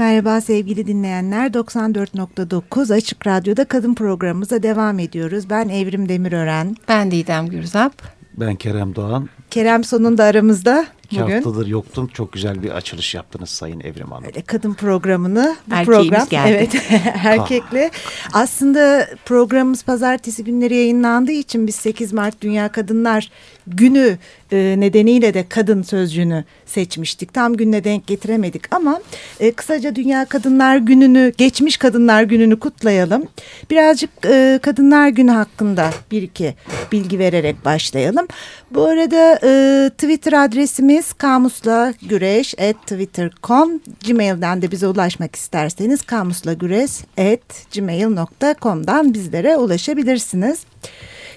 Merhaba sevgili dinleyenler 94.9 Açık Radyo'da kadın programımıza devam ediyoruz. Ben Evrim Demirören. Ben Didem Gürzap. Ben Kerem Doğan. Kerem sonunda aramızda. İki bugün. haftadır yoktum. Çok güzel bir açılış yaptınız Sayın Evrim Hanım. Öyle kadın programını bu Erkeğimiz program geldi. evet erkekli. Aslında programımız pazartesi günleri yayınlandığı için biz 8 Mart Dünya Kadınlar Günü e, nedeniyle de kadın sözcüğünü seçmiştik. Tam gününe denk getiremedik ama e, kısaca Dünya Kadınlar Günü'nü, geçmiş Kadınlar Günü'nü kutlayalım. Birazcık e, Kadınlar Günü hakkında bir iki bilgi vererek başlayalım. Bu arada e, Twitter adresimiz kamusla güreş at twitter.com Gmail'den de bize ulaşmak isterseniz kamusla güreş at gmail.com'dan bizlere ulaşabilirsiniz.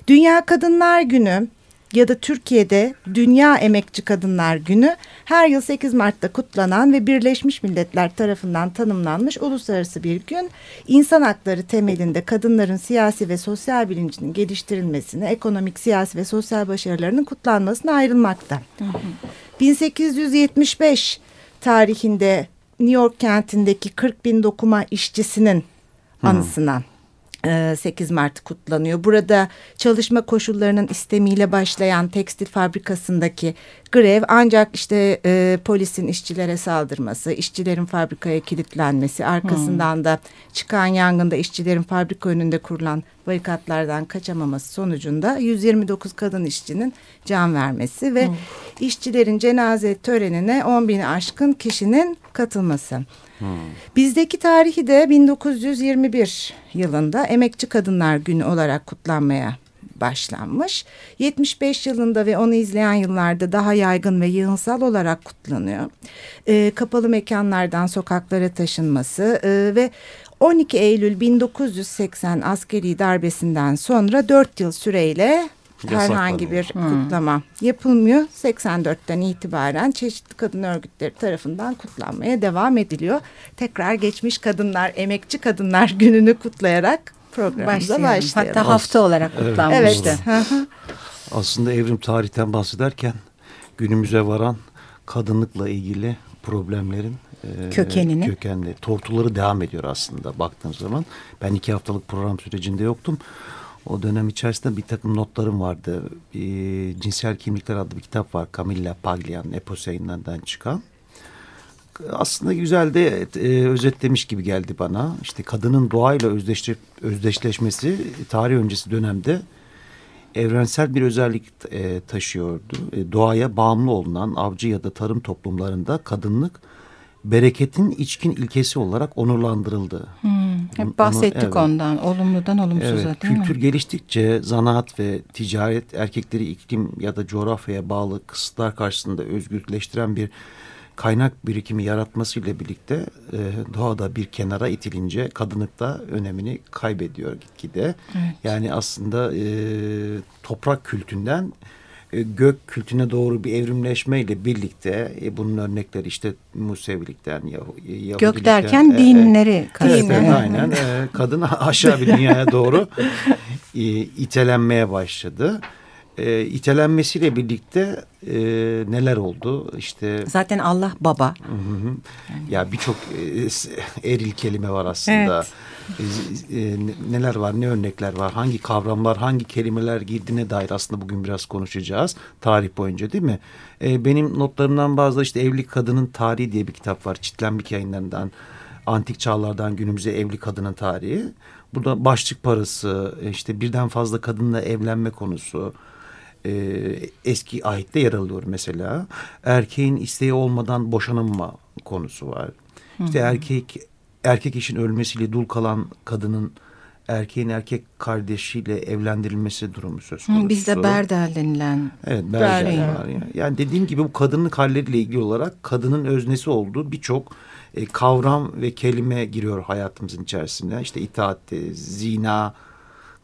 Dünya Kadınlar Günü ya da Türkiye'de Dünya Emekçi Kadınlar Günü her yıl 8 Mart'ta kutlanan ve Birleşmiş Milletler tarafından tanımlanmış uluslararası bir gün. İnsan hakları temelinde kadınların siyasi ve sosyal bilincinin geliştirilmesine, ekonomik, siyasi ve sosyal başarılarının kutlanmasına ayrılmakta. 1875 tarihinde New York kentindeki 40 bin dokuma işçisinin anısına. 8 Mart kutlanıyor. Burada çalışma koşullarının istemiyle başlayan tekstil fabrikasındaki grev ancak işte e, polisin işçilere saldırması, işçilerin fabrikaya kilitlenmesi, arkasından da çıkan yangında işçilerin fabrika önünde kurulan barikatlardan kaçamaması sonucunda 129 kadın işçinin can vermesi ve işçilerin cenaze törenine 10 bini aşkın kişinin katılması. Bizdeki tarihi de 1921 yılında Emekçi Kadınlar Günü olarak kutlanmaya başlanmış. 75 yılında ve onu izleyen yıllarda daha yaygın ve yığınsal olarak kutlanıyor. Ee, kapalı mekanlardan sokaklara taşınması e, ve 12 Eylül 1980 askeri darbesinden sonra 4 yıl süreyle herhangi bir kutlama yapılmıyor. 84'ten itibaren çeşitli kadın örgütleri tarafından kutlanmaya devam ediliyor. Tekrar geçmiş kadınlar, emekçi kadınlar gününü kutlayarak programımıza Başlayalım. başlayalım. Hatta hafta olarak kutlanmıştı. Evet. Hı hı. Aslında evrim tarihten bahsederken günümüze varan kadınlıkla ilgili problemlerin e, Kökenini. kökenli tortuları devam ediyor aslında baktığın zaman. Ben iki haftalık program sürecinde yoktum. O dönem içerisinde bir takım notlarım vardı. E, Cinsel Kimlikler adlı bir kitap var. Camilla Paglia'nın Epos yayınlarından çıkan. Aslında güzel de e, özetlemiş gibi geldi bana. İşte kadının doğayla özdeşle, özdeşleşmesi tarih öncesi dönemde evrensel bir özellik e, taşıyordu. E, doğaya bağımlı olunan avcı ya da tarım toplumlarında kadınlık bereketin içkin ilkesi olarak onurlandırıldı. Hmm, Onu- hep bahsettik evet. ondan. Olumludan olumsuza Evet, değil kültür mi? geliştikçe zanaat ve ticaret erkekleri iklim ya da coğrafyaya bağlı kısıtlar karşısında özgürleştiren bir kaynak birikimi yaratmasıyla birlikte e, doğada bir kenara itilince kadınlık da önemini kaybediyor gitgide. Evet. Yani aslında e, toprak kültünden e, gök kültüne doğru bir evrimleşmeyle birlikte e, bunun örnekleri işte Musevilikten, Yahu, Yahudilikten. Gök derken e, e, dinleri Evet, kastediyor. evet, aynen. Ee, kadın aşağı bir dünyaya doğru e, itelenmeye başladı. E, itelenmesiyle birlikte e, neler oldu? İşte Zaten Allah baba. hı hı. ya birçok e, eril kelime var aslında. E, e, ne- neler var, ne örnekler var, hangi kavramlar, hangi kelimeler girdiğine dair aslında bugün biraz konuşacağız. Tarih boyunca değil mi? E, benim notlarımdan bazı işte Evlilik Kadının Tarihi diye bir kitap var. Çitlenbik yayınlarından. Antik çağlardan günümüze evli kadının tarihi. Burada başlık parası, işte birden fazla kadınla evlenme konusu, e, eski ahitte yer alıyor mesela. Erkeğin isteği olmadan boşanılma konusu var. İşte erkek erkek eşin ölmesiyle dul kalan kadının erkeğin erkek kardeşiyle evlendirilmesi durumu söz konusu. Hı, Bizde berdel denilen. Evet Berger. var. Yani. yani dediğim gibi bu kadınlık halleriyle ilgili olarak kadının öznesi olduğu birçok e, kavram ve kelime giriyor hayatımızın içerisine. İşte itaat, e, zina,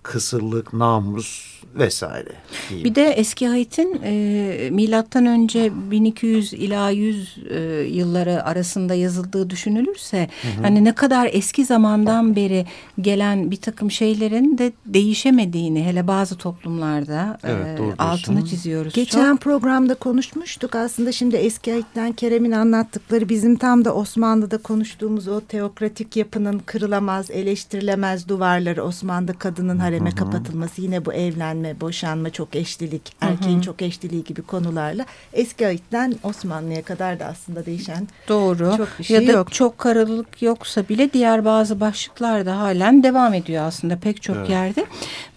kısırlık, namus vesaire. Diyeyim. Bir de eski Hait'in e, milattan önce 1200 ila 100 e, yılları arasında yazıldığı düşünülürse hı hı. hani ne kadar eski zamandan beri gelen bir takım şeylerin de değişemediğini hele bazı toplumlarda evet, e, altını çiziyoruz. Geçen çok. programda konuşmuştuk aslında şimdi eski Hait'ten Kerem'in anlattıkları bizim tam da Osmanlı'da konuştuğumuz o teokratik yapının kırılamaz, eleştirilemez duvarları Osmanlı kadının hareme hı hı. kapatılması yine bu evlenme boşanma, çok eşlilik, erkeğin hı hı. çok eşliliği gibi konularla eski Ait'ten Osmanlı'ya kadar da aslında değişen Doğru. çok bir şey ya da yok. çok karalılık yoksa bile diğer bazı başlıklar da halen devam ediyor aslında pek çok evet. yerde.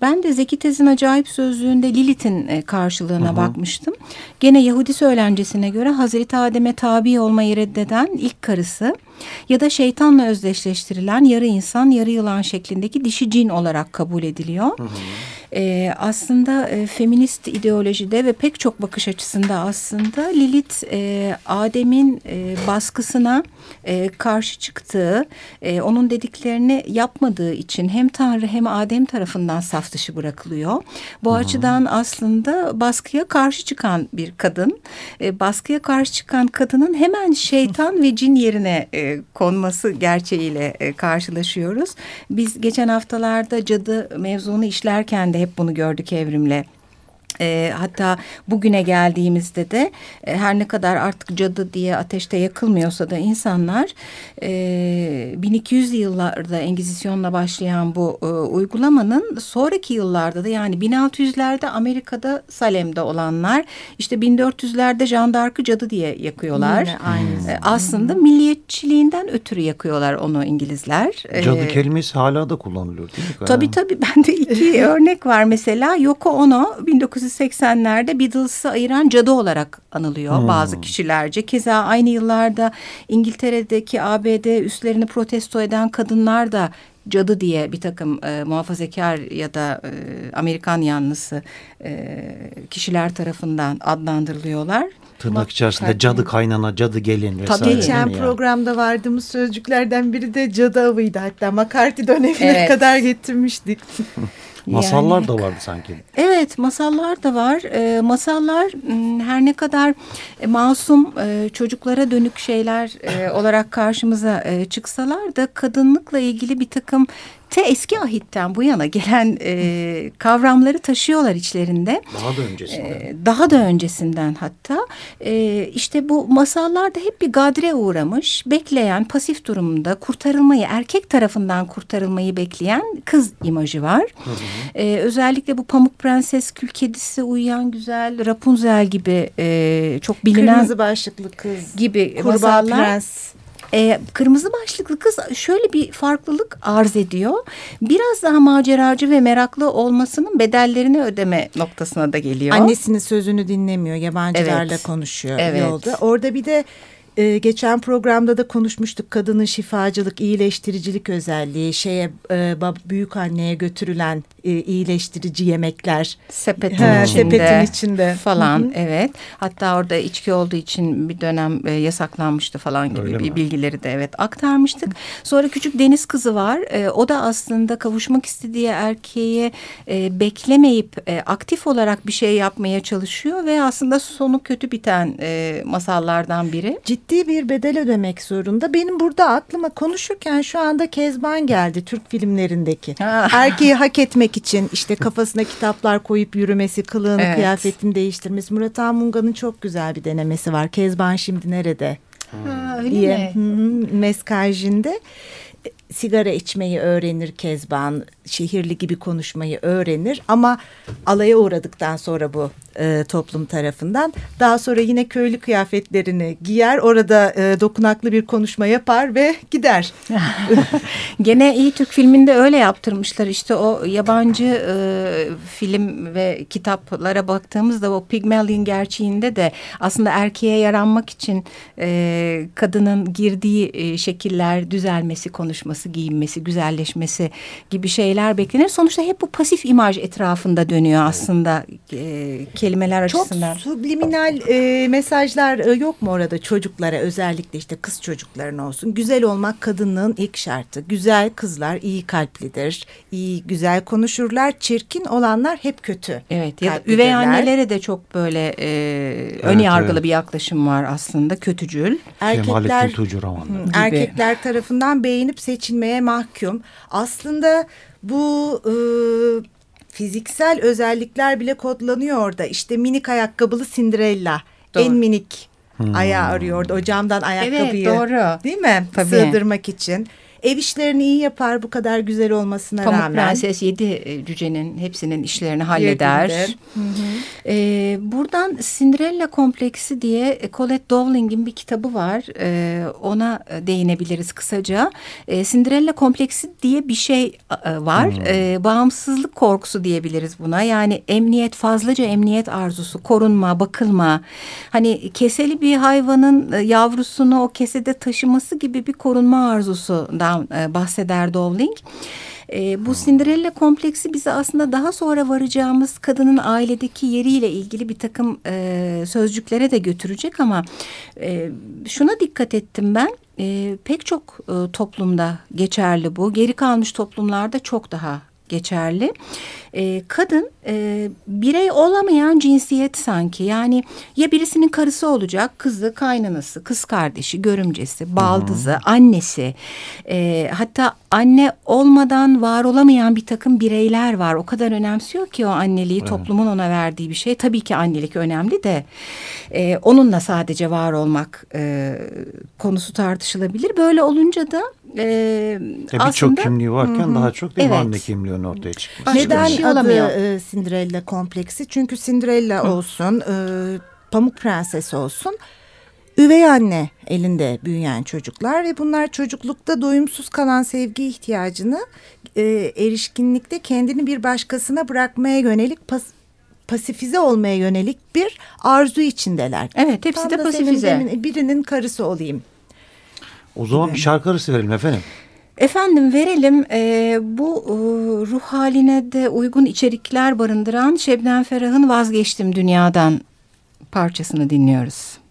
Ben de Zeki Tez'in acayip sözlüğünde Lilith'in e, karşılığına hı hı. bakmıştım. Gene Yahudi söylencesine göre Hazreti Adem'e tabi olmayı reddeden ilk karısı ya da şeytanla özdeşleştirilen yarı insan yarı yılan şeklindeki dişi cin olarak kabul ediliyor. Hı hı. E, aslında e, feminist ideolojide ve pek çok bakış açısında aslında Lilith e, Adem'in e, baskısına e, karşı çıktığı, e, onun dediklerini yapmadığı için hem Tanrı hem Adem tarafından saf dışı bırakılıyor. Bu hmm. açıdan aslında baskıya karşı çıkan bir kadın. E, baskıya karşı çıkan kadının hemen şeytan ve cin yerine e, konması gerçeğiyle e, karşılaşıyoruz. Biz geçen haftalarda cadı mevzunu işlerken de hep bunu gördük evrimle. E, hatta bugüne geldiğimizde de e, her ne kadar artık cadı diye ateşte yakılmıyorsa da insanlar e, 1200 yıllarda Engizisyon'la başlayan bu e, uygulamanın sonraki yıllarda da yani 1600'lerde Amerika'da Salem'de olanlar işte 1400'lerde jandarkı cadı diye yakıyorlar. Yine aynı. E, aslında milliyetçiliğinden ötürü yakıyorlar onu İngilizler. Cadı e, kelimesi hala da kullanılıyor değil mi? Tabii tabii bende iki örnek var mesela Yoko Ono 19 1980'lerde Beatles'ı ayıran cadı olarak anılıyor hmm. bazı kişilerce. Keza aynı yıllarda İngiltere'deki ABD üslerini protesto eden kadınlar da cadı diye bir takım e, muhafazakar ya da e, Amerikan yanlısı e, kişiler tarafından adlandırılıyorlar. Tırnak içerisinde cadı kaynana, cadı gelin vesaire. Tabii geçen programda vardığımız sözcüklerden biri de cadı avıydı hatta. McCarthy dönemine evet. kadar getirmiştik. Masallar yani, da vardı sanki. Evet masallar da var. E, masallar her ne kadar e, masum e, çocuklara dönük şeyler e, olarak karşımıza e, çıksalar da kadınlıkla ilgili bir takım te eski ahitten bu yana gelen e, kavramları taşıyorlar içlerinde. Daha da öncesinden. E, daha da öncesinden hatta. E, işte bu masallarda hep bir gadre uğramış, bekleyen, pasif durumda kurtarılmayı, erkek tarafından kurtarılmayı bekleyen kız imajı var. Hı hı. E, özellikle bu Pamuk Prenses, Kül Kedisi, Uyuyan Güzel, Rapunzel gibi e, çok bilinen... Kırmızı başlıklı kız. Gibi Kurbağa masallar. Prens e, kırmızı başlıklı kız şöyle bir farklılık arz ediyor. Biraz daha maceracı ve meraklı olmasının bedellerini ödeme noktasına da geliyor. Annesinin sözünü dinlemiyor, yabancılarla evet. konuşuyor evet. yolda. Orada bir de ee, geçen programda da konuşmuştuk kadının şifacılık, iyileştiricilik özelliği, şeye e, büyük anneye götürülen e, iyileştirici yemekler sepetin, ha, içinde, sepetin içinde falan. Hı -hı. Evet. Hatta orada içki olduğu için bir dönem e, yasaklanmıştı falan gibi Öyle bir mi? bilgileri de evet aktarmıştık. Sonra küçük deniz kızı var. E, o da aslında kavuşmak istediği erkeğe e, beklemeyip e, aktif olarak bir şey yapmaya çalışıyor ve aslında sonu kötü biten e, masallardan biri. Ciddi ciddi bir bedel ödemek zorunda. Benim burada aklıma konuşurken şu anda Kezban geldi Türk filmlerindeki. Erkeği hak etmek için işte kafasına kitaplar koyup yürümesi, kılığını, evet. kıyafetini değiştirmesi. Murat Anmunga'nın çok güzel bir denemesi var. Kezban şimdi nerede? Ha, öyle diye. mi? Meskajinde sigara içmeyi öğrenir Kezban, şehirli gibi konuşmayı öğrenir. Ama alaya uğradıktan sonra bu e, toplum tarafından. Daha sonra yine köylü kıyafetlerini giyer orada e, dokunaklı bir konuşma yapar ve gider. Gene iyi Türk filminde öyle yaptırmışlar. İşte o yabancı e, film ve kitaplara baktığımızda o Pygmalion gerçeğinde de aslında erkeğe yaranmak için e, kadının girdiği e, şekiller düzelmesi, konuşması, giyinmesi, güzelleşmesi gibi şeyler beklenir. Sonuçta hep bu pasif imaj etrafında dönüyor aslında e, kelimeler Çok açısından. Çok subliminal e, mesajlar e, yok mu orada çocuklara özellikle işte kız çocukların olsun. Güzel olmak kadınlığın ilk şartı. Güzel kızlar iyi kalplidir, iyi güzel konuşurlar. Çirkin olanlar hep kötü. Evet ya da üvey annelere de çok böyle e, evet, ön yargılı evet. bir yaklaşım var aslında kötücül. Erkekler, erkekler tarafından beğenip seçilmeye mahkum. Aslında bu e, fiziksel özellikler bile kodlanıyor orada. İşte minik ayakkabılı Cinderella. Doğru. En minik hmm. ayağı arıyordu. O camdan ayakkabıyı. Evet doğru. Değil mi? Tabii. Sığdırmak için. Ev işlerini iyi yapar bu kadar güzel olmasına Pamuk rağmen. Prenses yedi e, cücenin hepsinin işlerini halleder. Hı hı. Ee, buradan Cinderella kompleksi diye Colette Dowling'in bir kitabı var. Ee, ona değinebiliriz kısaca. Ee, Cinderella kompleksi diye bir şey var. Hmm. Ee, bağımsızlık korkusu diyebiliriz buna. Yani emniyet fazlaca emniyet arzusu, korunma, bakılma. Hani keseli bir hayvanın yavrusunu o kesede taşıması gibi bir korunma arzusundan e, bahseder Dowling. E, bu Cinderella kompleksi bize aslında daha sonra varacağımız kadının ailedeki yeriyle ilgili bir takım e, sözcüklere de götürecek ama e, şuna dikkat ettim ben. E, pek çok e, toplumda geçerli bu. Geri kalmış toplumlarda çok daha geçerli. E, kadın e, birey olamayan cinsiyet sanki. Yani ya birisinin karısı olacak, kızı, kaynanası, kız kardeşi, görümcesi, baldızı, -hı. annesi. E, hatta anne olmadan var olamayan bir takım bireyler var. O kadar önemsiyor ki o anneliği evet. toplumun ona verdiği bir şey. Tabii ki annelik önemli de e, onunla sadece var olmak e, konusu tartışılabilir. Böyle olunca da e, e Birçok kimliği varken -hı. daha çok değil evet. anne kimliğinin ortaya çıkması. Neden şey adı e, Cinderella kompleksi? Çünkü Cinderella Hı. olsun, e, Pamuk Prenses olsun üvey anne elinde büyüyen çocuklar ve bunlar çocuklukta doyumsuz kalan sevgi ihtiyacını e, erişkinlikte kendini bir başkasına bırakmaya yönelik pas, pasifize olmaya yönelik bir arzu içindeler. Evet hepsi Tam de pasifize. Demin, birinin karısı olayım. O zaman gibi. bir şarkı arası verelim efendim. Efendim verelim e, bu e, ruh haline de uygun içerikler barındıran Şebnem Ferah'ın Vazgeçtim Dünyadan parçasını dinliyoruz.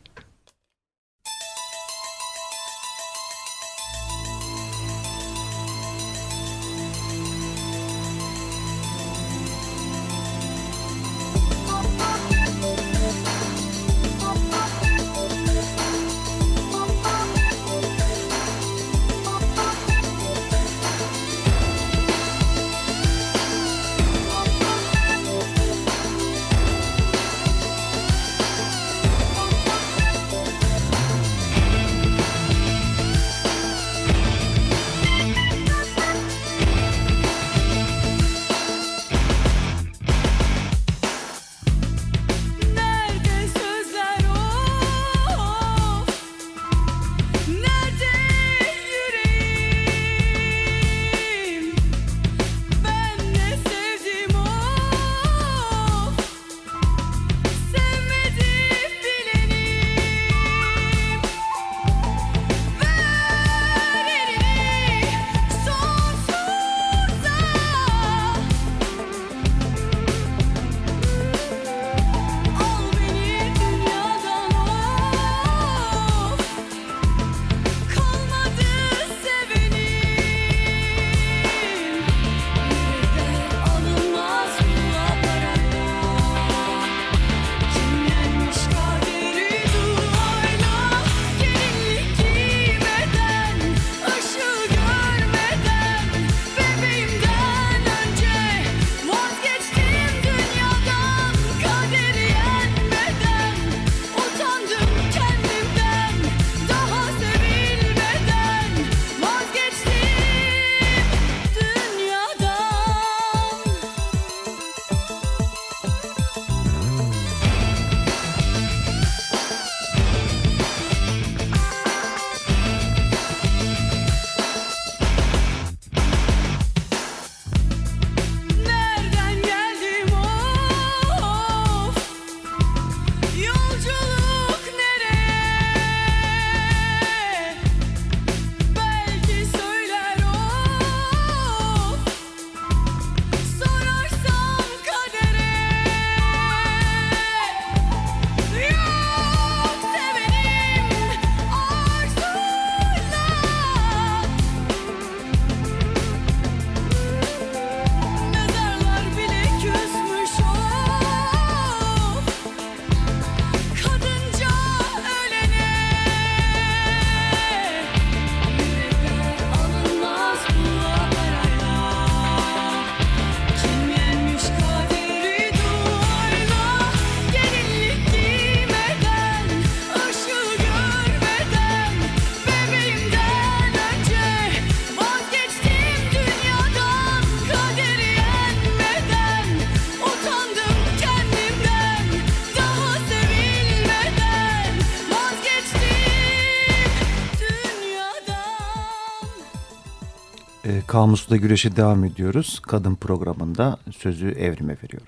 Kamus'ta güreşe devam ediyoruz. Kadın programında sözü evrime veriyorum.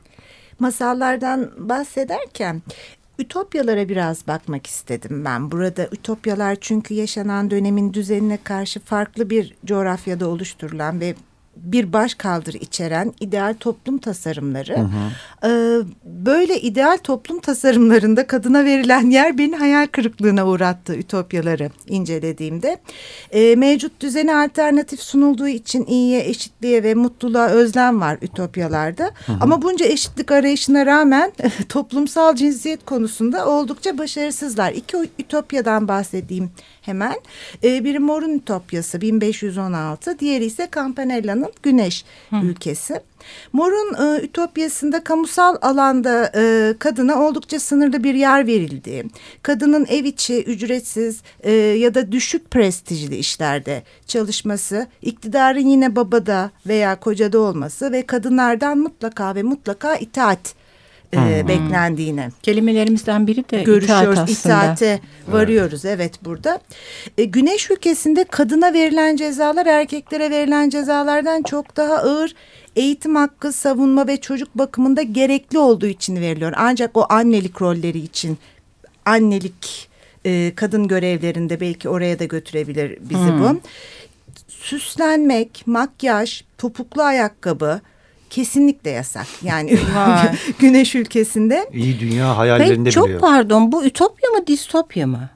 Masallardan bahsederken Ütopyalara biraz bakmak istedim ben. Burada ütopyalar çünkü yaşanan dönemin düzenine karşı farklı bir coğrafyada oluşturulan ve bir baş kaldır içeren ideal toplum tasarımları. Hı hı. Ee, böyle ideal toplum tasarımlarında kadına verilen yer beni hayal kırıklığına uğrattı ütopyaları incelediğimde. Ee, mevcut düzene alternatif sunulduğu için iyiye, eşitliğe ve mutluluğa özlem var ütopyalarda. Hı hı. Ama bunca eşitlik arayışına rağmen toplumsal cinsiyet konusunda oldukça başarısızlar. İki ütopyadan bahsedeyim hemen. Ee, biri Mor'un Ütopyası 1516, diğeri ise Campanella'nın Güneş Hı. ülkesi. Mor'un e, Ütopyası'nda kamusal alanda e, kadına oldukça sınırlı bir yer verildiği, kadının ev içi ücretsiz e, ya da düşük prestijli işlerde çalışması, iktidarın yine babada veya kocada olması ve kadınlardan mutlaka ve mutlaka itaat e, beklendiğini. Kelimelerimizden biri de görüşüyoruz. itaat itaate varıyoruz evet, evet burada. E, Güneş ülkesinde kadına verilen cezalar erkeklere verilen cezalardan çok daha ağır eğitim hakkı, savunma ve çocuk bakımında gerekli olduğu için veriliyor. Ancak o annelik rolleri için annelik e, kadın görevlerinde belki oraya da götürebilir bizi hmm. bu. Süslenmek, makyaj, topuklu ayakkabı, kesinlikle yasak. Yani güneş ülkesinde. İyi dünya hayallerinde Peki, Çok pardon bu ütopya mı distopya mı?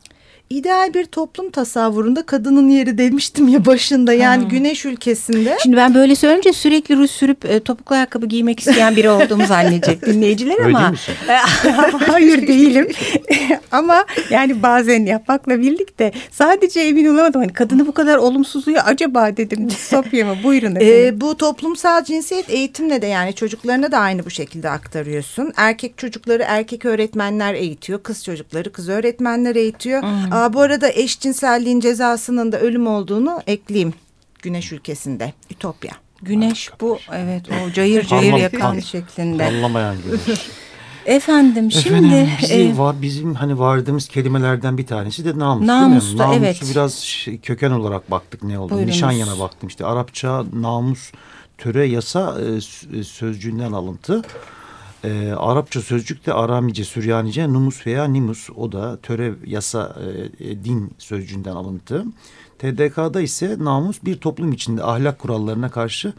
İdeal bir toplum tasavvurunda kadının yeri demiştim ya başında yani ha. güneş ülkesinde. Şimdi ben böyle söyleyince sürekli ruj sürüp e, topuklu ayakkabı giymek isteyen biri olduğumu zannedecek dinleyiciler Öyle ama. Hayır değilim. ama yani bazen yapmakla birlikte sadece emin olamadım. Hani kadını bu kadar olumsuzluğu acaba dedim distopya mı? Buyurun efendim. Ee, bu toplumsal cinsiyet eğitimle de yani çocuklarına da aynı bu şekilde aktarıyorsun. Erkek çocukları erkek öğretmenler eğitiyor. Kız çocukları kız öğretmenler eğitiyor. Hmm. Aa, bu arada eşcinselliğin cezasının da ölüm olduğunu ekleyeyim. Güneş ülkesinde. Ütopya. Güneş bu evet o cayır cayır yakan şeklinde. Anlamayan güneş. Efendim şimdi Efendim, bizi e, var bizim hani vardığımız kelimelerden bir tanesi de namus namus değil mi? Namusu evet. biraz şey, köken olarak baktık ne oldu. Buyurunuz. Nişanyana baktım işte Arapça namus töre yasa e, sözcüğünden alıntı. E, Arapça sözcük de Aramice, Süryanice, numus veya nimus o da töre, yasa, e, e din sözcüğünden alıntı. TDK'da ise namus bir toplum içinde ahlak kurallarına karşı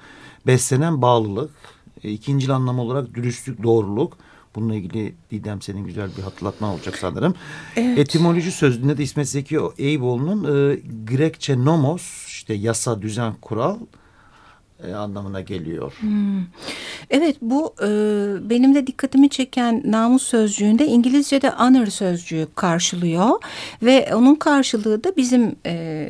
beslenen bağlılık. E, ikinci anlam olarak dürüstlük, doğruluk. Bununla ilgili Didem senin güzel bir hatırlatma olacak sanırım. Evet. Etimoloji sözlüğünde de İsmet Zeki Eyüboğlu'nun e, Grekçe nomos işte yasa, düzen, kural e, anlamına geliyor. Hmm. Evet bu e, benim de dikkatimi çeken namus sözcüğünde İngilizce'de honor sözcüğü karşılıyor ve onun karşılığı da bizim e,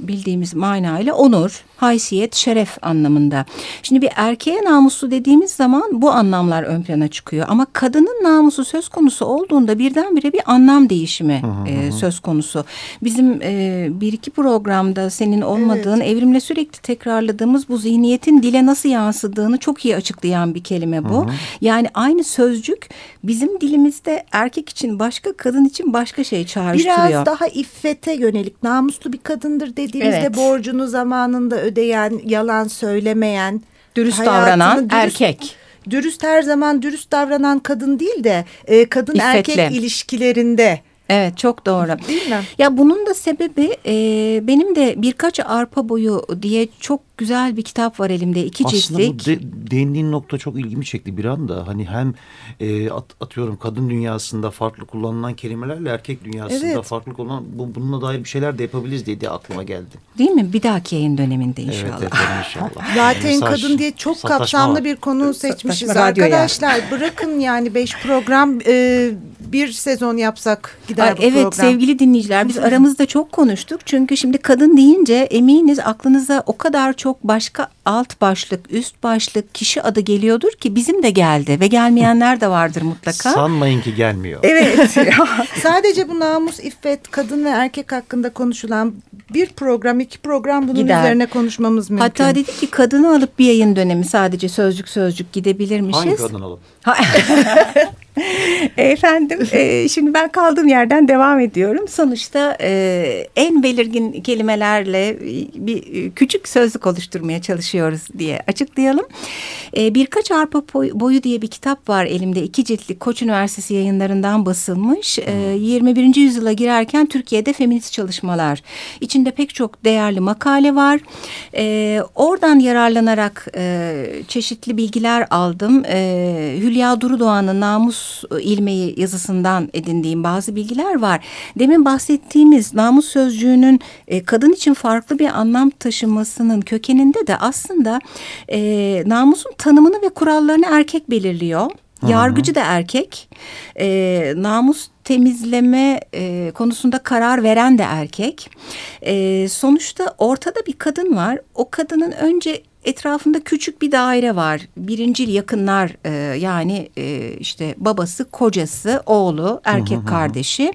bildiğimiz manayla onur, haysiyet, şeref anlamında. Şimdi bir erkeğe namuslu dediğimiz zaman bu anlamlar ön plana çıkıyor ama kadının namusu söz konusu olduğunda birdenbire bir anlam değişimi e, söz konusu. Bizim e, bir iki programda senin olmadığın evet. evrimle sürekli tekrarladığımız bu zihin zihniyetin dile nasıl yansıdığını çok iyi açıklayan bir kelime bu. Hı hı. Yani aynı sözcük bizim dilimizde erkek için başka, kadın için başka şey çağrıştırıyor. Biraz daha iffete yönelik namuslu bir kadındır dediğimizde evet. borcunu zamanında ödeyen, yalan söylemeyen, dürüst davranan dürüst, erkek dürüst her zaman dürüst davranan kadın değil de e, kadın İffetli. erkek ilişkilerinde Evet çok doğru. Değil mi? Ya bunun da sebebi e, benim de birkaç arpa boyu diye çok güzel bir kitap var elimde iki Aslında ciltlik. Aslında bu de, değindiğin nokta çok ilgimi çekti bir anda. Hani hem e, at, atıyorum kadın dünyasında farklı kullanılan kelimelerle erkek dünyasında evet. farklı kullanılan bu, bununla dair bir şeyler de yapabiliriz diye de aklıma geldi. Değil mi? Bir dahaki yayın döneminde inşallah. Evet efendim inşallah. Zaten Mesaj, kadın diye çok kapsamlı var. bir konu seçmişiz arkadaşlar. Bırakın yani beş program e, bir sezon yapsak gider Aa, bu evet, program. Evet sevgili dinleyiciler biz aramızda çok konuştuk. Çünkü şimdi kadın deyince eminiz aklınıza o kadar çok çok başka alt başlık, üst başlık, kişi adı geliyordur ki bizim de geldi ve gelmeyenler de vardır mutlaka. Sanmayın ki gelmiyor. Evet. Sadece bu namus, iffet, kadın ve erkek hakkında konuşulan bir program, iki program bunun Gider. üzerine konuşmamız mümkün. Hatta dedi ki kadını alıp bir yayın dönemi sadece sözcük sözcük gidebilirmişiz. Hangi kadın alıp? Efendim e, şimdi ben kaldığım yerden devam ediyorum. Sonuçta e, en belirgin kelimelerle bir küçük sözlük oluşturmaya çalışıyoruz diye açıklayalım. E, Birkaç Arpa Boyu diye bir kitap var elimde. iki ciltlik Koç Üniversitesi yayınlarından basılmış. E, 21. yüzyıla girerken Türkiye'de feminist çalışmalar. İçinde pek çok değerli makale var. E, oradan yararlanarak e, çeşitli bilgiler aldım. E, Hülya Durudoğan'ın Namus ilmeği yazısından edindiğim bazı bilgiler var. Demin bahsettiğimiz namus sözcüğünün e, kadın için farklı bir anlam taşımasının kökeninde de aslında e, namusun tanımını ve kurallarını erkek belirliyor. Yargıcı da erkek. E, namus temizleme e, konusunda karar veren de erkek. E, sonuçta ortada bir kadın var. O kadının önce etrafında küçük bir daire var. Birincil yakınlar e, yani e, işte babası, kocası, oğlu, erkek kardeşi.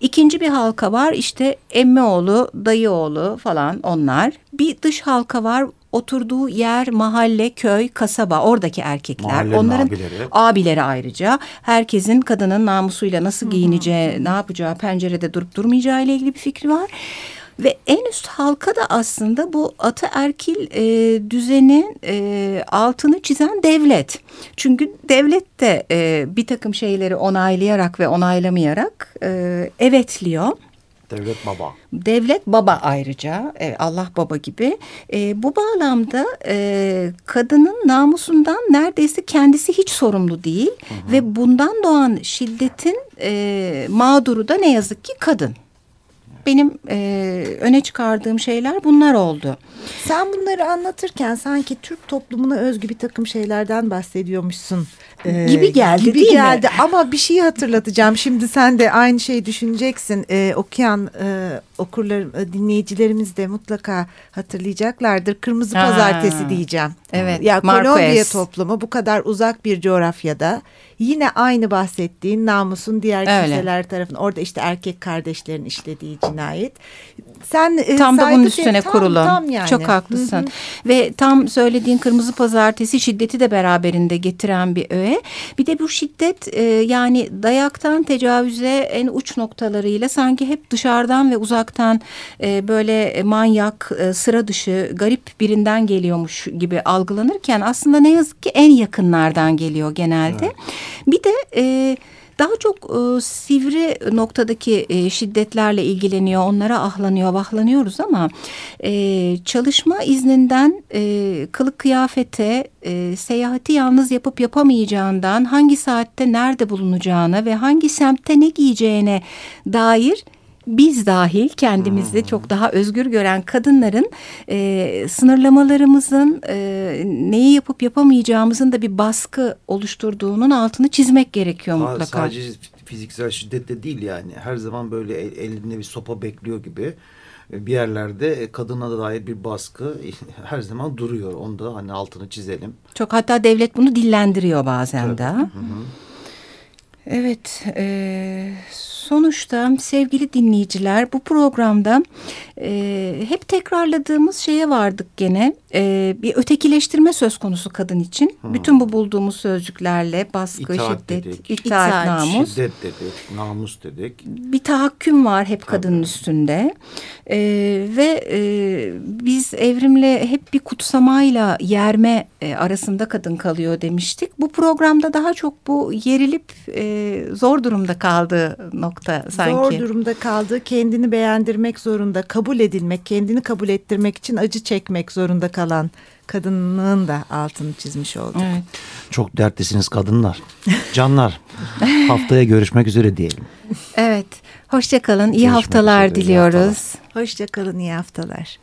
İkinci bir halka var işte emmi oğlu, dayı oğlu falan onlar. Bir dış halka var oturduğu yer, mahalle, köy, kasaba oradaki erkekler. Mahallenin Onların abileri. abileri ayrıca. Herkesin kadının namusuyla nasıl giyineceği, ne yapacağı, pencerede durup durmayacağı ile ilgili bir fikri var. Ve en üst halka da aslında bu ataerkil e, düzenin e, altını çizen devlet. Çünkü devlet de e, bir takım şeyleri onaylayarak ve onaylamayarak e, evetliyor. Devlet baba. Devlet baba ayrıca evet, Allah baba gibi. E, bu bağlamda e, kadının namusundan neredeyse kendisi hiç sorumlu değil. Hı hı. Ve bundan doğan şiddetin e, mağduru da ne yazık ki kadın benim e, öne çıkardığım şeyler bunlar oldu. Sen bunları anlatırken sanki Türk toplumuna özgü bir takım şeylerden bahsediyormuşsun. Ee, gibi geldi gibi değil geldi. mi? Ama bir şeyi hatırlatacağım. Şimdi sen de aynı şeyi düşüneceksin. Ee, okuyan e, okurlar, e, dinleyicilerimiz de mutlaka hatırlayacaklardır. Kırmızı ha. Pazartesi diyeceğim. Evet. Ya Kolombiya toplumu bu kadar uzak bir coğrafyada yine aynı bahsettiğin namusun diğer Öyle. kimseler tarafından orada işte erkek kardeşlerin işlediği cinayet. Sen e, tam da bunun üstüne tam, kurulu. Tam yani. Çok haklısın. Hı hı. Ve tam söylediğin kırmızı pazartesi şiddeti de beraberinde getiren bir öğe. Bir de bu şiddet e, yani dayaktan tecavüze en uç noktalarıyla sanki hep dışarıdan ve uzaktan e, böyle manyak, e, sıra dışı, garip birinden geliyormuş gibi algılanırken aslında ne yazık ki en yakınlardan geliyor genelde. Evet. Bir de e, daha çok e, sivri noktadaki e, şiddetlerle ilgileniyor, onlara ahlanıyor, vahlanıyoruz ama e, çalışma izninden e, kılık kıyafete, e, seyahati yalnız yapıp yapamayacağından, hangi saatte nerede bulunacağına ve hangi semtte ne giyeceğine dair biz dahil kendimizi hmm. çok daha özgür gören kadınların e, sınırlamalarımızın e, neyi yapıp yapamayacağımızın da bir baskı oluşturduğunun altını çizmek gerekiyor ha, mutlaka. Sadece fiziksel şiddette değil yani her zaman böyle el, elinde bir sopa bekliyor gibi bir yerlerde kadına da dair bir baskı her zaman duruyor. Onu da hani altını çizelim. Çok hatta devlet bunu dillendiriyor bazen de. Hı hı. Evet, e, sonuçta sevgili dinleyiciler bu programda e, hep tekrarladığımız şeye vardık gene. E, bir ötekileştirme söz konusu kadın için. Hmm. Bütün bu bulduğumuz sözcüklerle baskı, itaat şiddet, dedik. itaat, itaat, namus. Şiddet dedik, namus dedik. Bir tahakküm var hep Tabii. kadının üstünde. E, ve e, biz evrimle hep bir kutsamayla yerme e, arasında kadın kalıyor demiştik. Bu programda daha çok bu yerilip e, zor durumda kaldığı nokta sanki. Zor durumda kaldığı, kendini beğendirmek zorunda, kabul edilmek, kendini kabul ettirmek için acı çekmek zorunda kalan kadının da altını çizmiş olduk. Evet. Çok dertlisiniz kadınlar. Canlar haftaya görüşmek üzere diyelim. Evet. Hoşçakalın. İyi haftalar diliyoruz. Hoşçakalın. iyi haftalar.